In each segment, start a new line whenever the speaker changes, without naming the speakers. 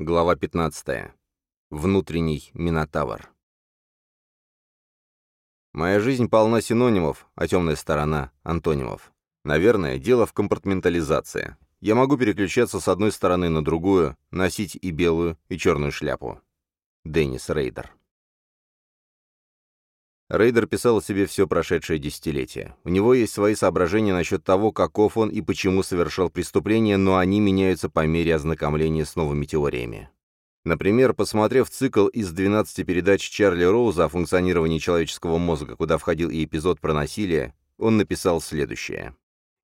Глава 15. Внутренний Минотавр. Моя жизнь полна синонимов, а темная сторона — антонимов. Наверное, дело в компартментализации. Я могу переключаться с одной стороны на другую, носить и белую, и черную шляпу. Деннис Рейдер. Рейдер писал себе все прошедшее десятилетие. У него есть свои соображения насчет того, каков он и почему совершал преступления, но они меняются по мере ознакомления с новыми теориями. Например, посмотрев цикл из 12 передач Чарли Роуза о функционировании человеческого мозга, куда входил и эпизод про насилие, он написал следующее.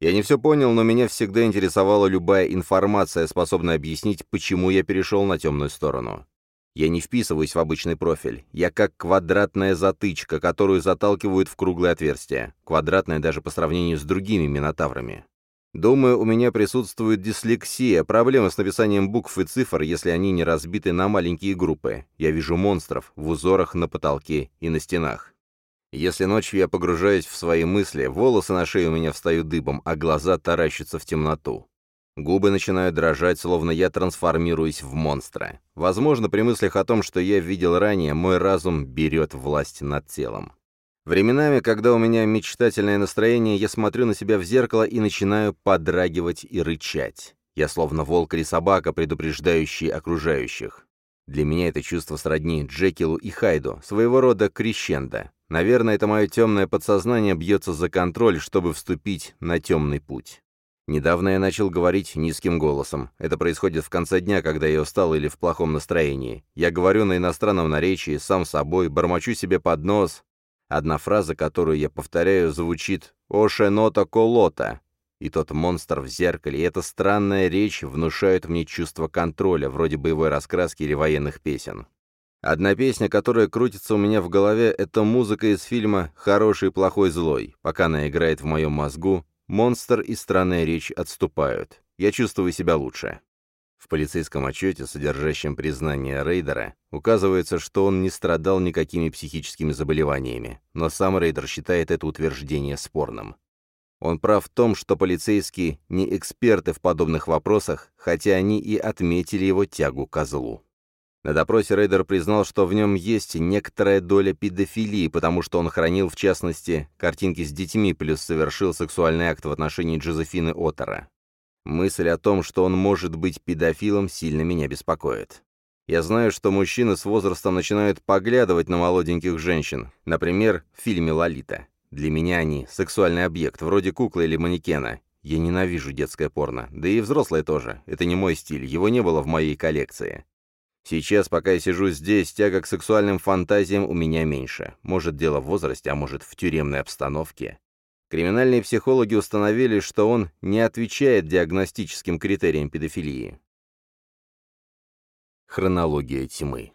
«Я не все понял, но меня всегда интересовала любая информация, способная объяснить, почему я перешел на темную сторону. Я не вписываюсь в обычный профиль. Я как квадратная затычка, которую заталкивают в круглое отверстие. Квадратная даже по сравнению с другими минотаврами. Думаю, у меня присутствует дислексия, проблема с написанием букв и цифр, если они не разбиты на маленькие группы. Я вижу монстров в узорах на потолке и на стенах. Если ночью я погружаюсь в свои мысли, волосы на шее у меня встают дыбом, а глаза таращатся в темноту. Губы начинают дрожать, словно я трансформируюсь в монстра. Возможно, при мыслях о том, что я видел ранее, мой разум берет власть над телом. Временами, когда у меня мечтательное настроение, я смотрю на себя в зеркало и начинаю подрагивать и рычать. Я словно волк или собака, предупреждающий окружающих. Для меня это чувство сродни Джекилу и Хайду, своего рода крещендо. Наверное, это мое темное подсознание бьется за контроль, чтобы вступить на темный путь. Недавно я начал говорить низким голосом. Это происходит в конце дня, когда я устал или в плохом настроении. Я говорю на иностранном наречии, сам собой, бормочу себе под нос. Одна фраза, которую я повторяю, звучит «Ошенота колота». И тот монстр в зеркале, и эта странная речь внушают мне чувство контроля, вроде боевой раскраски или военных песен. Одна песня, которая крутится у меня в голове, это музыка из фильма «Хороший, плохой, злой». Пока она играет в моем мозгу, Монстр и странная речь отступают. Я чувствую себя лучше. В полицейском отчете, содержащем признание Рейдера, указывается, что он не страдал никакими психическими заболеваниями, но сам Рейдер считает это утверждение спорным. Он прав в том, что полицейские не эксперты в подобных вопросах, хотя они и отметили его тягу к злу. На допросе Рейдер признал, что в нем есть некоторая доля педофилии, потому что он хранил, в частности, картинки с детьми, плюс совершил сексуальный акт в отношении Джозефины Оттера. Мысль о том, что он может быть педофилом, сильно меня беспокоит. Я знаю, что мужчины с возрастом начинают поглядывать на молоденьких женщин, например, в фильме «Лолита». Для меня они — сексуальный объект, вроде куклы или манекена. Я ненавижу детское порно, да и взрослое тоже. Это не мой стиль, его не было в моей коллекции. Сейчас, пока я сижу здесь, тяга к сексуальным фантазиям у меня меньше. Может, дело в возрасте, а может, в тюремной обстановке. Криминальные психологи установили, что он не отвечает диагностическим критериям педофилии. Хронология тьмы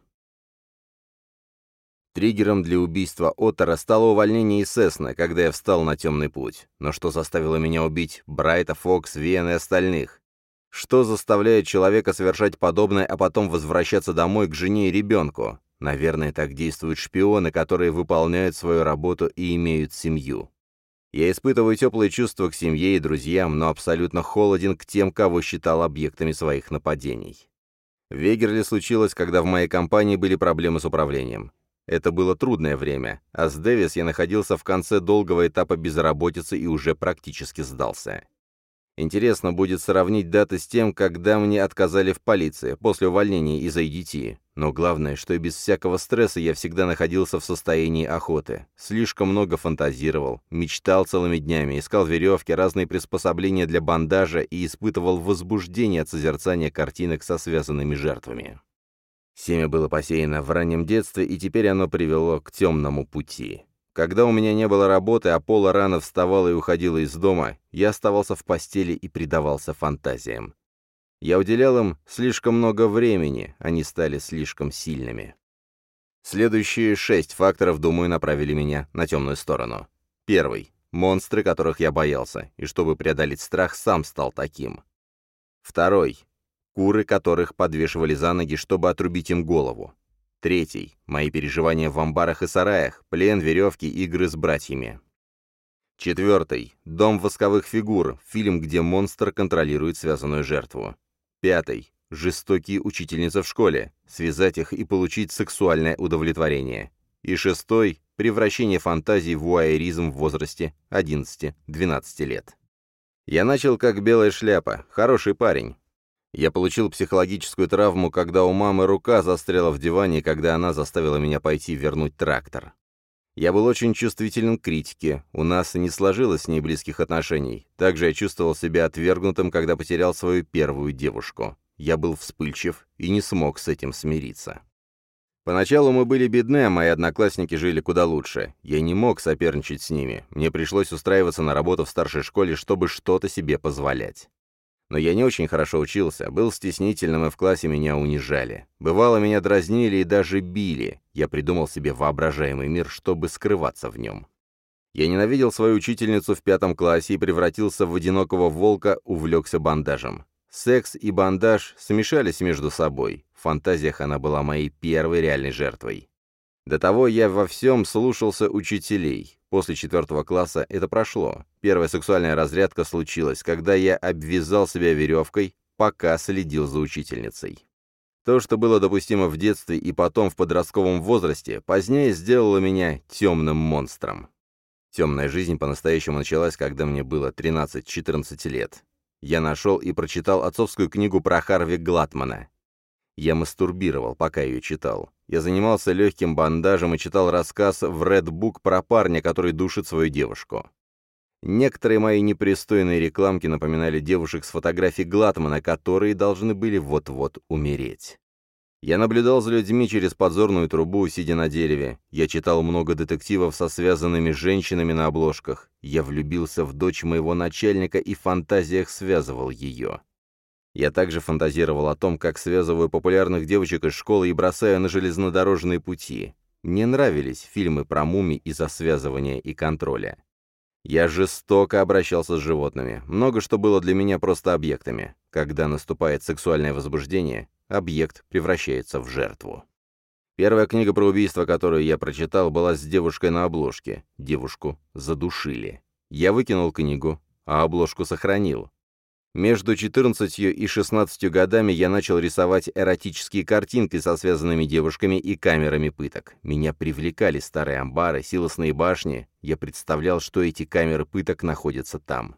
Триггером для убийства Оттера стало увольнение из Сесна, когда я встал на темный путь. Но что заставило меня убить Брайта, Фокс, Вен и остальных? Что заставляет человека совершать подобное, а потом возвращаться домой к жене и ребенку? Наверное, так действуют шпионы, которые выполняют свою работу и имеют семью. Я испытываю теплые чувства к семье и друзьям, но абсолютно холоден к тем, кого считал объектами своих нападений. В Вегерле случилось, когда в моей компании были проблемы с управлением. Это было трудное время, а с Дэвис я находился в конце долгого этапа безработицы и уже практически сдался. Интересно будет сравнить даты с тем, когда мне отказали в полиции, после увольнения из ADT. Но главное, что и без всякого стресса я всегда находился в состоянии охоты. Слишком много фантазировал, мечтал целыми днями, искал веревки, разные приспособления для бандажа и испытывал возбуждение от созерцания картинок со связанными жертвами. Семя было посеяно в раннем детстве, и теперь оно привело к темному пути. Когда у меня не было работы, а Пола рано вставала и уходила из дома, я оставался в постели и предавался фантазиям. Я уделял им слишком много времени, они стали слишком сильными. Следующие шесть факторов, думаю, направили меня на темную сторону. Первый. Монстры, которых я боялся, и чтобы преодолеть страх, сам стал таким. Второй. Куры, которых подвешивали за ноги, чтобы отрубить им голову. Третий. Мои переживания в амбарах и сараях, плен, веревки, игры с братьями. Четвертый. Дом восковых фигур, фильм, где монстр контролирует связанную жертву. Пятый. жестокие учительницы в школе, связать их и получить сексуальное удовлетворение. И шестой – превращение фантазий в вуайеризм в возрасте 11-12 лет. Я начал как белая шляпа, хороший парень. Я получил психологическую травму, когда у мамы рука застряла в диване, когда она заставила меня пойти вернуть трактор. Я был очень чувствителен к критике, у нас не сложилось с ней близких отношений. Также я чувствовал себя отвергнутым, когда потерял свою первую девушку. Я был вспыльчив и не смог с этим смириться. Поначалу мы были бедны, а мои одноклассники жили куда лучше. Я не мог соперничать с ними. Мне пришлось устраиваться на работу в старшей школе, чтобы что-то себе позволять. Но я не очень хорошо учился, был стеснительным, и в классе меня унижали. Бывало, меня дразнили и даже били. Я придумал себе воображаемый мир, чтобы скрываться в нем. Я ненавидел свою учительницу в пятом классе и превратился в одинокого волка, увлекся бандажем. Секс и бандаж смешались между собой. В фантазиях она была моей первой реальной жертвой. До того я во всем слушался учителей. После четвертого класса это прошло. Первая сексуальная разрядка случилась, когда я обвязал себя веревкой, пока следил за учительницей. То, что было допустимо в детстве и потом в подростковом возрасте, позднее сделало меня темным монстром. Темная жизнь по-настоящему началась, когда мне было 13-14 лет. Я нашел и прочитал отцовскую книгу про Харви Глатмана. Я мастурбировал, пока ее читал. Я занимался легким бандажем и читал рассказ в Red Book про парня, который душит свою девушку. Некоторые мои непристойные рекламки напоминали девушек с фотографий Глатмана, которые должны были вот-вот умереть. Я наблюдал за людьми через подзорную трубу, сидя на дереве. Я читал много детективов со связанными женщинами на обложках. Я влюбился в дочь моего начальника и в фантазиях связывал ее. Я также фантазировал о том, как связываю популярных девочек из школы и бросаю на железнодорожные пути. Мне нравились фильмы про мумий из-за связывания и контроля. Я жестоко обращался с животными. Много что было для меня просто объектами. Когда наступает сексуальное возбуждение, объект превращается в жертву. Первая книга про убийство, которую я прочитал, была с девушкой на обложке. Девушку задушили. Я выкинул книгу, а обложку сохранил. Между 14 и 16 годами я начал рисовать эротические картинки со связанными девушками и камерами пыток. Меня привлекали старые амбары, силосные башни. Я представлял, что эти камеры пыток находятся там.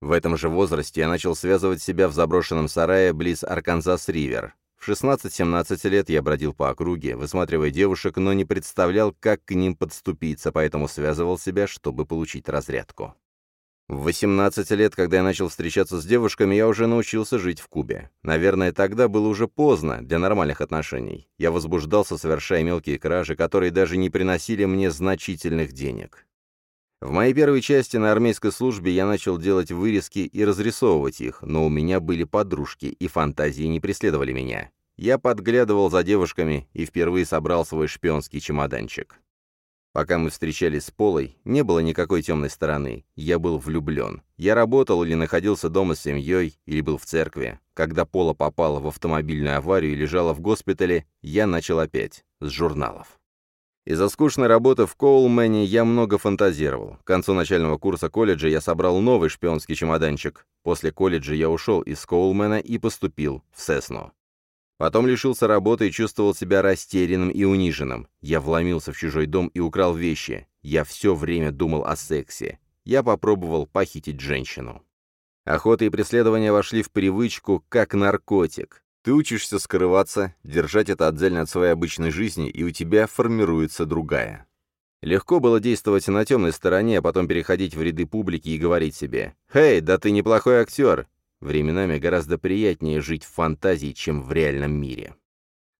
В этом же возрасте я начал связывать себя в заброшенном сарае близ Арканзас-Ривер. В 16-17 лет я бродил по округе, высматривая девушек, но не представлял, как к ним подступиться, поэтому связывал себя, чтобы получить разрядку. В 18 лет, когда я начал встречаться с девушками, я уже научился жить в Кубе. Наверное, тогда было уже поздно для нормальных отношений. Я возбуждался, совершая мелкие кражи, которые даже не приносили мне значительных денег. В моей первой части на армейской службе я начал делать вырезки и разрисовывать их, но у меня были подружки, и фантазии не преследовали меня. Я подглядывал за девушками и впервые собрал свой шпионский чемоданчик. Пока мы встречались с Полой, не было никакой темной стороны. Я был влюблен. Я работал или находился дома с семьей, или был в церкви. Когда Пола попала в автомобильную аварию и лежала в госпитале, я начал опять, с журналов. Из-за скучной работы в Коулмене я много фантазировал. К концу начального курса колледжа я собрал новый шпионский чемоданчик. После колледжа я ушел из Коулмена и поступил в Сесну. Потом лишился работы и чувствовал себя растерянным и униженным. Я вломился в чужой дом и украл вещи. Я все время думал о сексе. Я попробовал похитить женщину. Охота и преследование вошли в привычку как наркотик. Ты учишься скрываться, держать это отдельно от своей обычной жизни, и у тебя формируется другая. Легко было действовать на темной стороне, а потом переходить в ряды публики и говорить себе «Хей, да ты неплохой актер! Временами гораздо приятнее жить в фантазии, чем в реальном мире.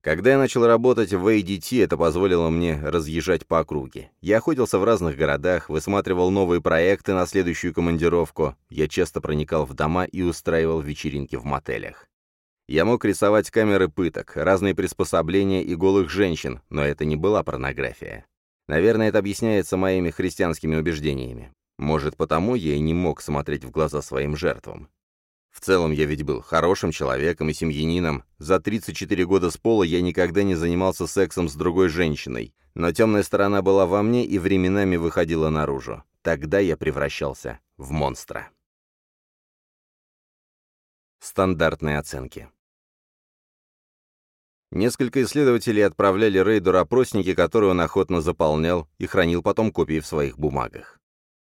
Когда я начал работать в ADT, это позволило мне разъезжать по округе. Я охотился в разных городах, высматривал новые проекты на следующую командировку. Я часто проникал в дома и устраивал вечеринки в мотелях. Я мог рисовать камеры пыток, разные приспособления и голых женщин, но это не была порнография. Наверное, это объясняется моими христианскими убеждениями. Может, потому я и не мог смотреть в глаза своим жертвам. В целом я ведь был хорошим человеком и семьянином. За 34 года с пола я никогда не занимался сексом с другой женщиной. Но темная сторона была во мне и временами выходила наружу. Тогда я превращался в монстра. Стандартные оценки. Несколько исследователей отправляли Рейдеру опросники, которые он охотно заполнял и хранил потом копии в своих бумагах.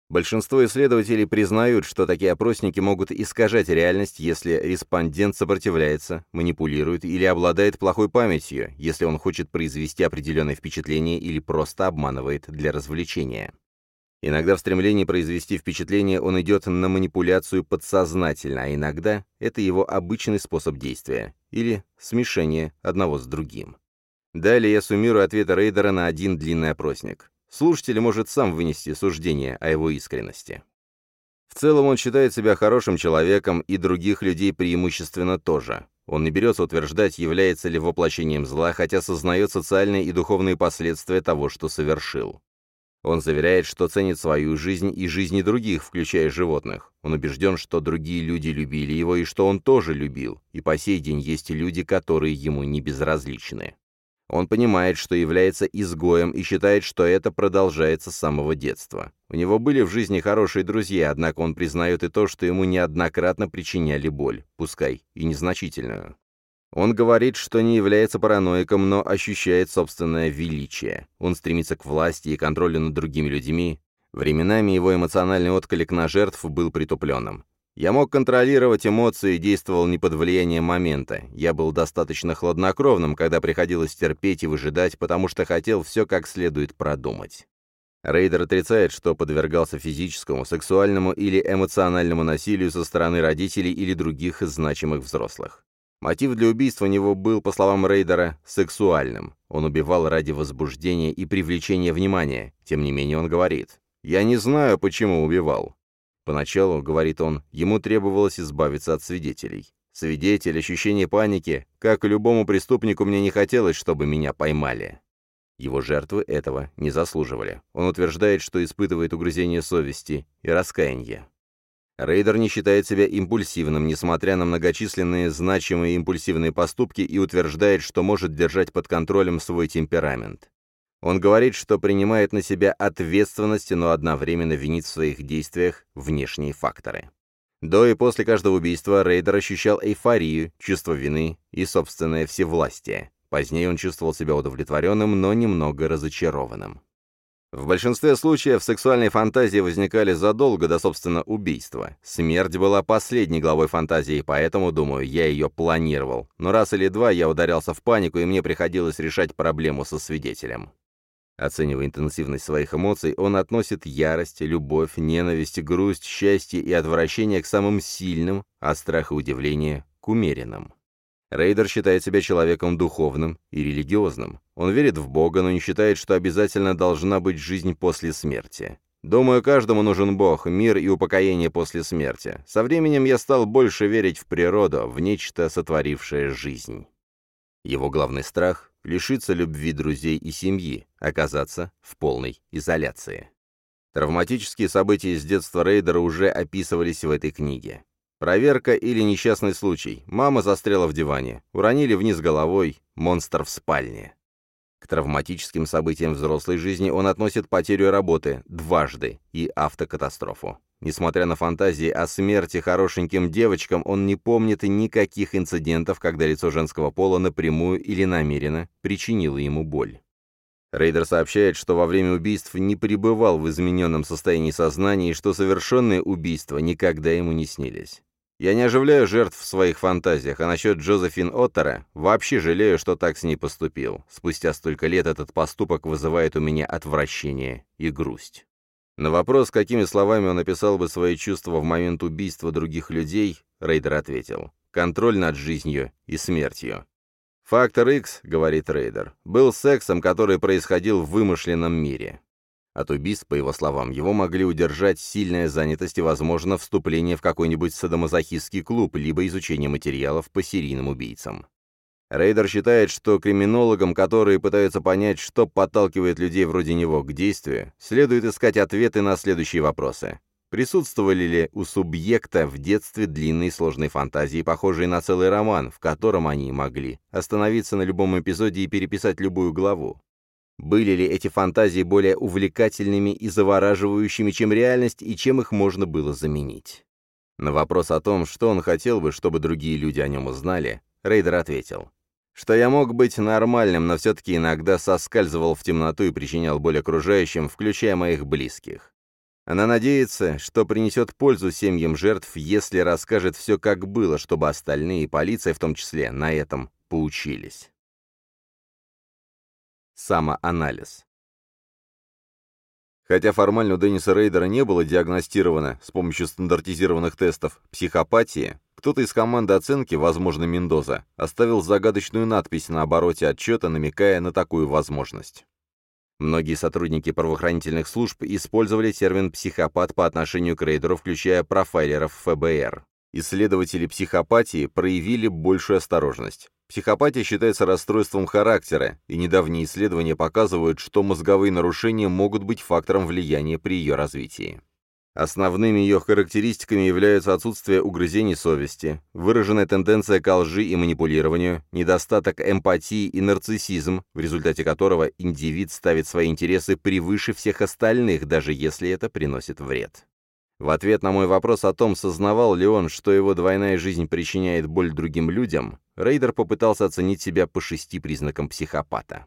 Большинство исследователей признают, что такие опросники могут искажать реальность, если респондент сопротивляется, манипулирует или обладает плохой памятью, если он хочет произвести определенное впечатление или просто обманывает для развлечения. Иногда в стремлении произвести впечатление он идет на манипуляцию подсознательно, а иногда это его обычный способ действия, или смешение одного с другим. Далее я суммирую ответы Рейдера на один длинный опросник. Слушатель может сам вынести суждение о его искренности. В целом он считает себя хорошим человеком, и других людей преимущественно тоже. Он не берется утверждать, является ли воплощением зла, хотя сознает социальные и духовные последствия того, что совершил. Он заверяет, что ценит свою жизнь и жизни других, включая животных. Он убежден, что другие люди любили его и что он тоже любил, и по сей день есть люди, которые ему не безразличны. Он понимает, что является изгоем и считает, что это продолжается с самого детства. У него были в жизни хорошие друзья, однако он признает и то, что ему неоднократно причиняли боль, пускай и незначительную. Он говорит, что не является параноиком, но ощущает собственное величие. Он стремится к власти и контролю над другими людьми. Временами его эмоциональный отклик на жертв был притупленным. Я мог контролировать эмоции и действовал не под влиянием момента. Я был достаточно хладнокровным, когда приходилось терпеть и выжидать, потому что хотел все как следует продумать. Рейдер отрицает, что подвергался физическому, сексуальному или эмоциональному насилию со стороны родителей или других значимых взрослых. Мотив для убийства у него был, по словам Рейдера, сексуальным. Он убивал ради возбуждения и привлечения внимания. Тем не менее он говорит, «Я не знаю, почему убивал. Поначалу, говорит он, ему требовалось избавиться от свидетелей. Свидетель, ощущение паники, как и любому преступнику мне не хотелось, чтобы меня поймали. Его жертвы этого не заслуживали. Он утверждает, что испытывает угрызение совести и раскаяние. Рейдер не считает себя импульсивным, несмотря на многочисленные значимые импульсивные поступки, и утверждает, что может держать под контролем свой темперамент. Он говорит, что принимает на себя ответственность, но одновременно винит в своих действиях внешние факторы. До и после каждого убийства Рейдер ощущал эйфорию, чувство вины и собственное всевластие. Позднее он чувствовал себя удовлетворенным, но немного разочарованным. В большинстве случаев сексуальные фантазии возникали задолго до, собственно, убийства. Смерть была последней главой фантазии, поэтому, думаю, я ее планировал. Но раз или два я ударялся в панику, и мне приходилось решать проблему со свидетелем. Оценивая интенсивность своих эмоций, он относит ярость, любовь, ненависть, грусть, счастье и отвращение к самым сильным, а страх и удивление — к умеренным. Рейдер считает себя человеком духовным и религиозным. Он верит в Бога, но не считает, что обязательно должна быть жизнь после смерти. Думаю, каждому нужен Бог, мир и упокоение после смерти. Со временем я стал больше верить в природу, в нечто, сотворившее жизнь. Его главный страх лишиться любви друзей и семьи, оказаться в полной изоляции. Травматические события из детства Рейдера уже описывались в этой книге. Проверка или несчастный случай. Мама застряла в диване. Уронили вниз головой. Монстр в спальне. К травматическим событиям взрослой жизни он относит потерю работы дважды и автокатастрофу. Несмотря на фантазии о смерти хорошеньким девочкам, он не помнит никаких инцидентов, когда лицо женского пола напрямую или намеренно причинило ему боль. Рейдер сообщает, что во время убийств не пребывал в измененном состоянии сознания и что совершенные убийства никогда ему не снились. Я не оживляю жертв в своих фантазиях, а насчет Джозефин Отеро вообще жалею, что так с ней поступил. Спустя столько лет этот поступок вызывает у меня отвращение и грусть. На вопрос, какими словами он описал бы свои чувства в момент убийства других людей, Рейдер ответил «контроль над жизнью и смертью». «Фактор X, — говорит Рейдер, — был сексом, который происходил в вымышленном мире. От убийств, по его словам, его могли удержать сильная занятость и, возможно, вступление в какой-нибудь садомазохистский клуб, либо изучение материалов по серийным убийцам. Рейдер считает, что криминологам, которые пытаются понять, что подталкивает людей вроде него к действию, следует искать ответы на следующие вопросы. Присутствовали ли у субъекта в детстве длинные сложные фантазии, похожие на целый роман, в котором они могли остановиться на любом эпизоде и переписать любую главу? Были ли эти фантазии более увлекательными и завораживающими, чем реальность, и чем их можно было заменить? На вопрос о том, что он хотел бы, чтобы другие люди о нем узнали, Рейдер ответил. что я мог быть нормальным, но все-таки иногда соскальзывал в темноту и причинял боль окружающим, включая моих близких. Она надеется, что принесет пользу семьям жертв, если расскажет все как было, чтобы остальные, и полиция в том числе, на этом поучились. Самоанализ. Хотя формально у Денниса Рейдера не было диагностировано с помощью стандартизированных тестов психопатии, кто-то из команды оценки, возможно, Мендоза, оставил загадочную надпись на обороте отчета, намекая на такую возможность. Многие сотрудники правоохранительных служб использовали термин «психопат» по отношению к рейдеру, включая профайлеров ФБР. Исследователи психопатии проявили большую осторожность. Психопатия считается расстройством характера, и недавние исследования показывают, что мозговые нарушения могут быть фактором влияния при ее развитии. Основными ее характеристиками являются отсутствие угрызений совести, выраженная тенденция к лжи и манипулированию, недостаток эмпатии и нарциссизм, в результате которого индивид ставит свои интересы превыше всех остальных, даже если это приносит вред. В ответ на мой вопрос о том, сознавал ли он, что его двойная жизнь причиняет боль другим людям, Рейдер попытался оценить себя по шести признакам психопата.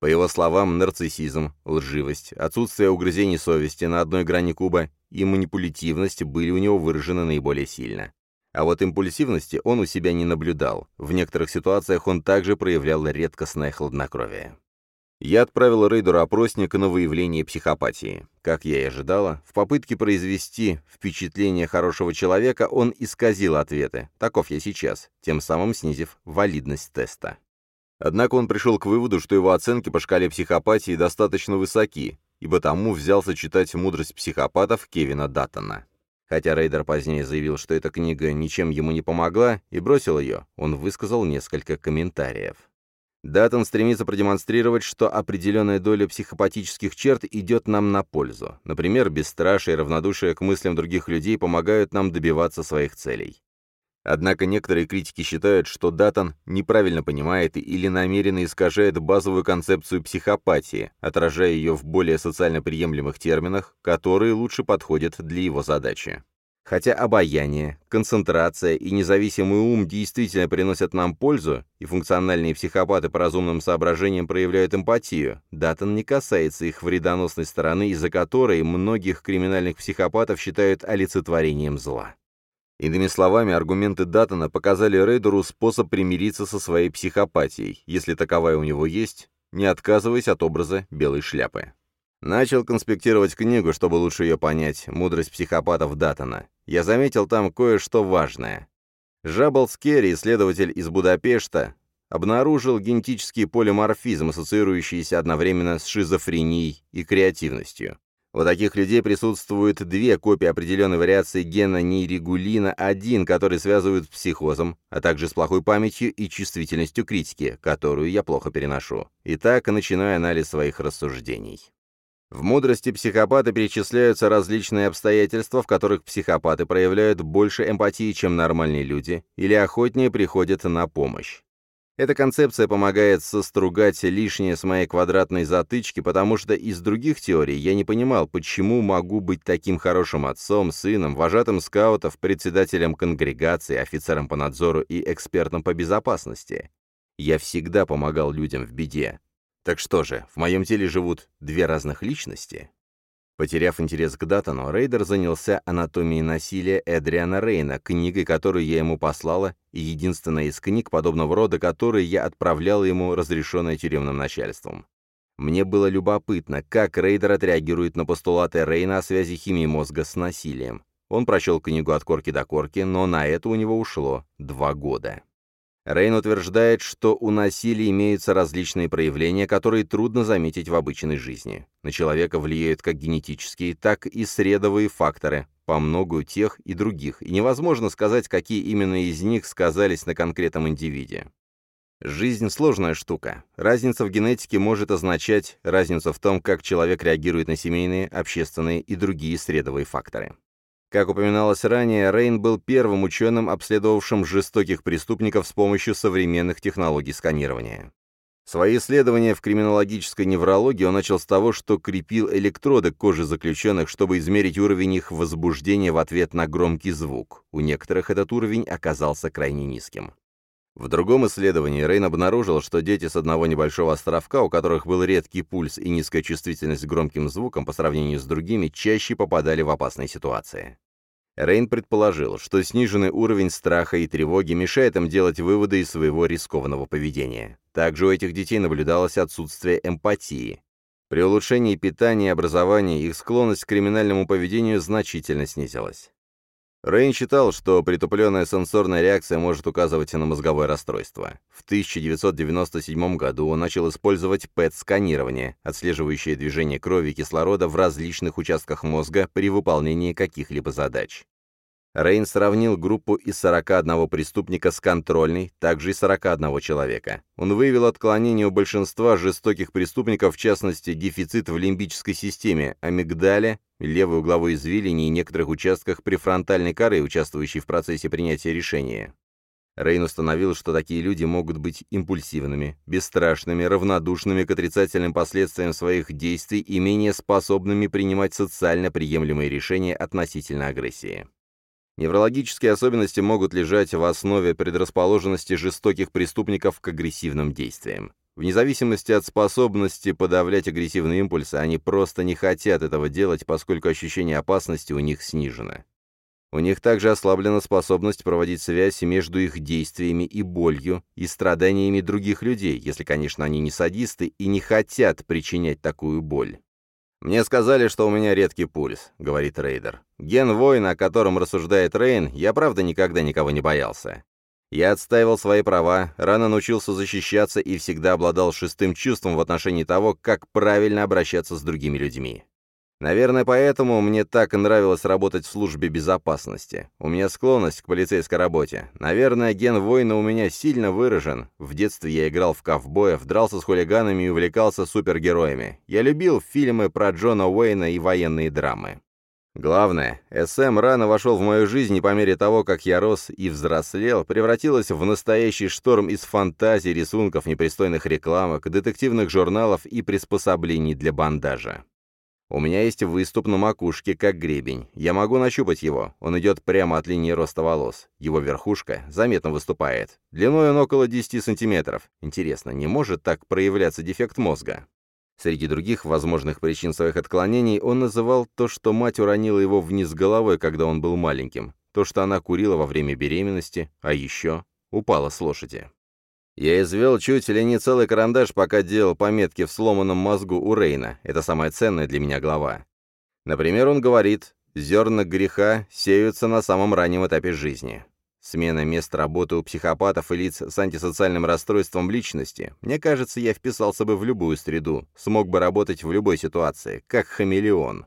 По его словам, нарциссизм, лживость, отсутствие угрызений совести на одной грани куба и манипулятивность были у него выражены наиболее сильно. А вот импульсивности он у себя не наблюдал. В некоторых ситуациях он также проявлял редкостное хладнокровие. Я отправил рейдеру опросник на выявление психопатии. Как я и ожидала, в попытке произвести впечатление хорошего человека он исказил ответы, таков я сейчас, тем самым снизив валидность теста. Однако он пришел к выводу, что его оценки по шкале психопатии достаточно высоки, и потому взялся читать «Мудрость психопатов» Кевина Даттона. Хотя Рейдер позднее заявил, что эта книга ничем ему не помогла, и бросил ее, он высказал несколько комментариев. Даттон стремится продемонстрировать, что определенная доля психопатических черт идет нам на пользу. Например, бесстрашие и равнодушие к мыслям других людей помогают нам добиваться своих целей. Однако некоторые критики считают, что Даттон неправильно понимает или намеренно искажает базовую концепцию психопатии, отражая ее в более социально приемлемых терминах, которые лучше подходят для его задачи. Хотя обаяние, концентрация и независимый ум действительно приносят нам пользу, и функциональные психопаты по разумным соображениям проявляют эмпатию, Даттон не касается их вредоносной стороны, из-за которой многих криминальных психопатов считают олицетворением зла. Иными словами, аргументы Даттона показали Рейдеру способ примириться со своей психопатией, если таковая у него есть, не отказываясь от образа белой шляпы. Начал конспектировать книгу, чтобы лучше ее понять, «Мудрость психопатов Даттона». Я заметил там кое-что важное. Сабольч Кери, исследователь из Будапешта, обнаружил генетический полиморфизм, ассоциирующийся одновременно с шизофренией и креативностью. У таких людей присутствуют две копии определенной вариации гена нейрегулина-1, который связывают с психозом, а также с плохой памятью и чувствительностью критики, которую я плохо переношу. Итак, начинаю анализ своих рассуждений. В мудрости психопата перечисляются различные обстоятельства, в которых психопаты проявляют больше эмпатии, чем нормальные люди, или охотнее приходят на помощь. Эта концепция помогает состругать лишнее с моей квадратной затычки, потому что из других теорий я не понимал, почему могу быть таким хорошим отцом, сыном, вожатым скаутов, председателем конгрегации, офицером по надзору и экспертом по безопасности. Я всегда помогал людям в беде. Так что же, в моем теле живут две разных личности? Потеряв интерес к Даттону, Рейдер занялся анатомией насилия Эдриана Рейна, книгой, которую я ему послала, и единственной из книг подобного рода, которые я отправлял ему, разрешенной тюремным начальством. Мне было любопытно, как Рейдер отреагирует на постулаты Рейна о связи химии мозга с насилием. Он прочел книгу от корки до корки, но на это у него ушло два года. Рейн утверждает, что у насилия имеются различные проявления, которые трудно заметить в обычной жизни. На человека влияют как генетические, так и средовые факторы, по многу тех и других, и невозможно сказать, какие именно из них сказались на конкретном индивиде. Жизнь — сложная штука. Разница в генетике может означать разницу в том, как человек реагирует на семейные, общественные и другие средовые факторы. Как упоминалось ранее, Рейн был первым ученым, обследовавшим жестоких преступников с помощью современных технологий сканирования. Свои исследования в криминологической неврологии он начал с того, что крепил электроды к коже заключенных, чтобы измерить уровень их возбуждения в ответ на громкий звук. У некоторых этот уровень оказался крайне низким. В другом исследовании Рейн обнаружил, что дети с одного небольшого островка, у которых был редкий пульс и низкая чувствительность к громким звукам по сравнению с другими, чаще попадали в опасные ситуации. Рейн предположил, что сниженный уровень страха и тревоги мешает им делать выводы из своего рискованного поведения. Также у этих детей наблюдалось отсутствие эмпатии. При улучшении питания и образования их склонность к криминальному поведению значительно снизилась. Рейн считал, что притупленная сенсорная реакция может указывать на мозговое расстройство. В 1997 году он начал использовать ПЭТ-сканирование, отслеживающее движение крови и кислорода в различных участках мозга при выполнении каких-либо задач. Рейн сравнил группу из 41 преступника с контрольной, также и 41 человека. Он выявил отклонение у большинства жестоких преступников, в частности, дефицит в лимбической системе, амигдале, левой угловой извилине и некоторых участках префронтальной коры, участвующей в процессе принятия решения. Рейн установил, что такие люди могут быть импульсивными, бесстрашными, равнодушными к отрицательным последствиям своих действий и менее способными принимать социально приемлемые решения относительно агрессии. Неврологические особенности могут лежать в основе предрасположенности жестоких преступников к агрессивным действиям. Вне зависимости от способности подавлять агрессивные импульсы, они просто не хотят этого делать, поскольку ощущение опасности у них снижено. У них также ослаблена способность проводить связь между их действиями и болью, и страданиями других людей, если, конечно, они не садисты и не хотят причинять такую боль. «Мне сказали, что у меня редкий пульс», — говорит Рейдер. «Ген воина, о котором рассуждает Рейн, я правда никогда никого не боялся. Я отстаивал свои права, рано научился защищаться и всегда обладал шестым чувством в отношении того, как правильно обращаться с другими людьми. Наверное, поэтому мне так нравилось работать в службе безопасности. У меня склонность к полицейской работе. Наверное, ген воина у меня сильно выражен. В детстве я играл в ковбоев, дрался с хулиганами и увлекался супергероями. Я любил фильмы про Джона Уэйна и военные драмы. Главное, СМ рано вошел в мою жизнь и по мере того, как я рос и взрослел, превратилась в настоящий шторм из фантазий, рисунков, непристойных рекламок, детективных журналов и приспособлений для бандажа. У меня есть выступ на макушке, как гребень. Я могу нащупать его. Он идет прямо от линии роста волос. Его верхушка заметно выступает. Длиной он около 10 сантиметров. Интересно, не может так проявляться дефект мозга? Среди других возможных причин своих отклонений он называл то, что мать уронила его вниз головой, когда он был маленьким, то, что она курила во время беременности, а еще упала с лошади. Я извел чуть ли не целый карандаш, пока делал пометки в сломанном мозгу у Рейна. Это самая ценная для меня глава. Например, он говорит, зерна греха сеются на самом раннем этапе жизни. Смена мест работы у психопатов и лиц с антисоциальным расстройством личности. Мне кажется, я вписался бы в любую среду, смог бы работать в любой ситуации, как хамелеон.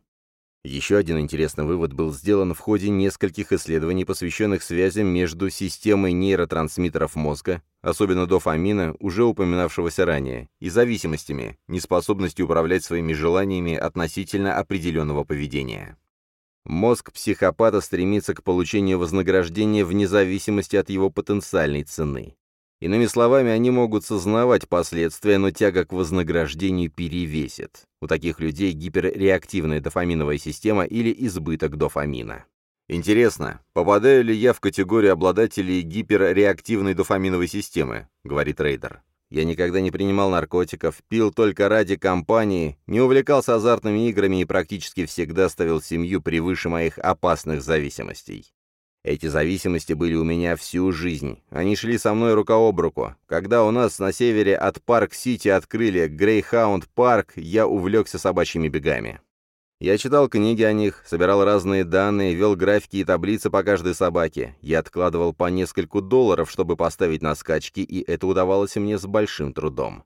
Еще один интересный вывод был сделан в ходе нескольких исследований, посвященных связям между системой нейротрансмиттеров мозга, особенно дофамина, уже упоминавшегося ранее, и зависимостями, неспособностью управлять своими желаниями относительно определенного поведения. Мозг психопата стремится к получению вознаграждения вне зависимости от его потенциальной цены. Иными словами, они могут сознавать последствия, но тяга к вознаграждению перевесит. У таких людей гиперреактивная дофаминовая система или избыток дофамина. «Интересно, попадаю ли я в категорию обладателей гиперреактивной дофаминовой системы?» — говорит Рейдер. «Я никогда не принимал наркотиков, пил только ради компании, не увлекался азартными играми и практически всегда ставил семью превыше моих опасных зависимостей. Эти зависимости были у меня всю жизнь. Они шли со мной рука об руку. Когда у нас на севере от Парк-Сити открыли Грейхаунд-парк, я увлекся собачьими бегами. Я читал книги о них, собирал разные данные, вел графики и таблицы по каждой собаке. Я откладывал по нескольку долларов, чтобы поставить на скачки, и это удавалось мне с большим трудом.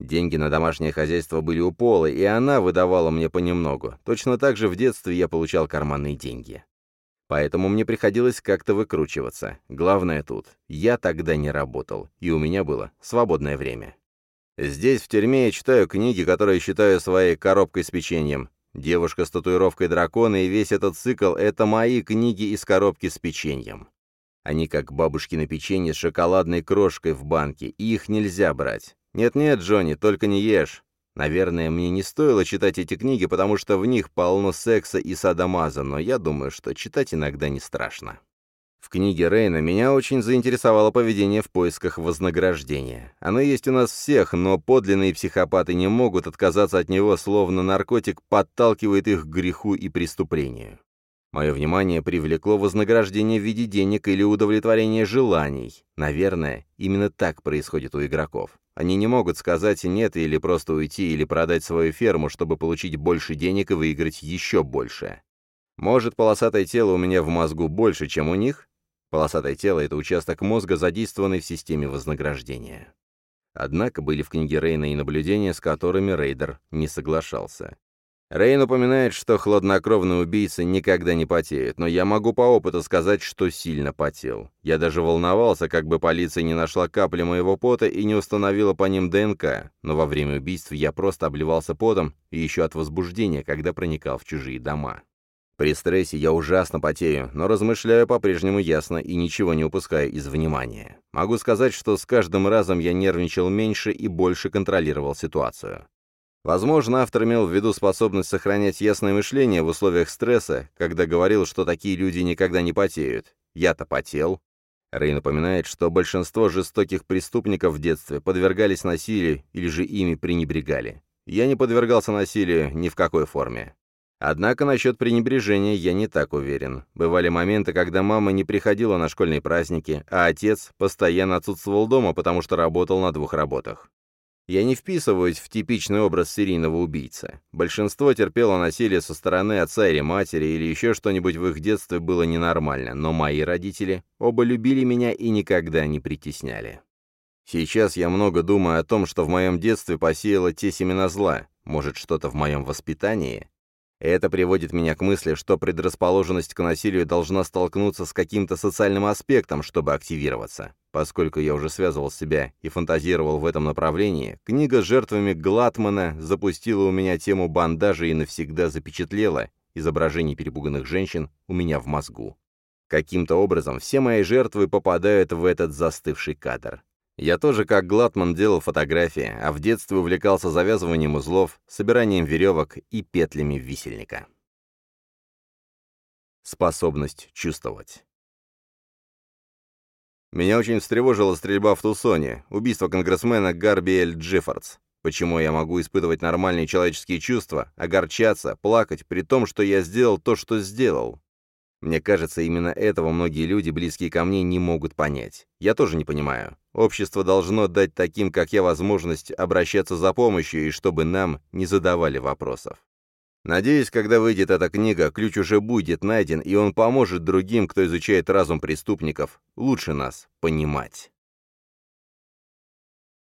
Деньги на домашнее хозяйство были у Полы, и она выдавала мне понемногу. Точно так же в детстве я получал карманные деньги. Поэтому мне приходилось как-то выкручиваться. Главное тут, я тогда не работал, и у меня было свободное время. Здесь, в тюрьме, я читаю книги, которые считаю своей коробкой с печеньем. «Девушка с татуировкой дракона» и весь этот цикл — это мои книги из коробки с печеньем. Они как бабушки на печенье с шоколадной крошкой в банке, и их нельзя брать. Нет-нет, Джонни, только не ешь. Наверное, мне не стоило читать эти книги, потому что в них полно секса и садомаза, но я думаю, что читать иногда не страшно. В книге Рейна меня очень заинтересовало поведение в поисках вознаграждения. Оно есть у нас всех, но подлинные психопаты не могут отказаться от него, словно наркотик подталкивает их к греху и преступлению. Мое внимание привлекло вознаграждение в виде денег или удовлетворение желаний. Наверное, именно так происходит у игроков. Они не могут сказать «нет» или просто уйти или продать свою ферму, чтобы получить больше денег и выиграть еще больше. Может, полосатое тело у меня в мозгу больше, чем у них? Полосатое тело — это участок мозга, задействованный в системе вознаграждения. Однако были в книге Рейна и наблюдения, с которыми Рейдер не соглашался. Рейн упоминает, что хладнокровные убийцы никогда не потеют, но я могу по опыту сказать, что сильно потел. Я даже волновался, как бы полиция не нашла капли моего пота и не установила по ним ДНК, но во время убийств я просто обливался потом и еще от возбуждения, когда проникал в чужие дома. При стрессе я ужасно потею, но размышляю по-прежнему ясно и ничего не упускаю из внимания. Могу сказать, что с каждым разом я нервничал меньше и больше контролировал ситуацию. Возможно, автор имел в виду способность сохранять ясное мышление в условиях стресса, когда говорил, что такие люди никогда не потеют. Я-то потел. Рэй напоминает, что большинство жестоких преступников в детстве подвергались насилию или же ими пренебрегали. Я не подвергался насилию ни в какой форме. Однако насчет пренебрежения я не так уверен. Бывали моменты, когда мама не приходила на школьные праздники, а отец постоянно отсутствовал дома, потому что работал на двух работах. Я не вписываюсь в типичный образ серийного убийцы. Большинство терпело насилие со стороны отца или матери, или еще что-нибудь в их детстве было ненормально, но мои родители оба любили меня и никогда не притесняли. Сейчас я много думаю о том, что в моем детстве посеяло те семена зла, может, что-то в моем воспитании? Это приводит меня к мысли, что предрасположенность к насилию должна столкнуться с каким-то социальным аспектом, чтобы активироваться. Поскольку я уже связывал себя и фантазировал в этом направлении, книга с жертвами Глатмана запустила у меня тему бандажа и навсегда запечатлела изображений перепуганных женщин у меня в мозгу. Каким-то образом все мои жертвы попадают в этот застывший кадр. Я тоже, как Глатман, делал фотографии, а в детстве увлекался завязыванием узлов, собиранием веревок и петлями висельника. Способность чувствовать. Меня очень встревожила стрельба в Тусоне, убийство конгрессмена Гарби Эль Джиффордс. Почему я могу испытывать нормальные человеческие чувства, огорчаться, плакать, при том, что я сделал то, что сделал? Мне кажется, именно этого многие люди, близкие ко мне, не могут понять. Я тоже не понимаю. Общество должно дать таким, как я, возможность обращаться за помощью и чтобы нам не задавали вопросов. Надеюсь, когда выйдет эта книга, ключ уже будет найден, и он поможет другим, кто изучает разум преступников, лучше нас понимать.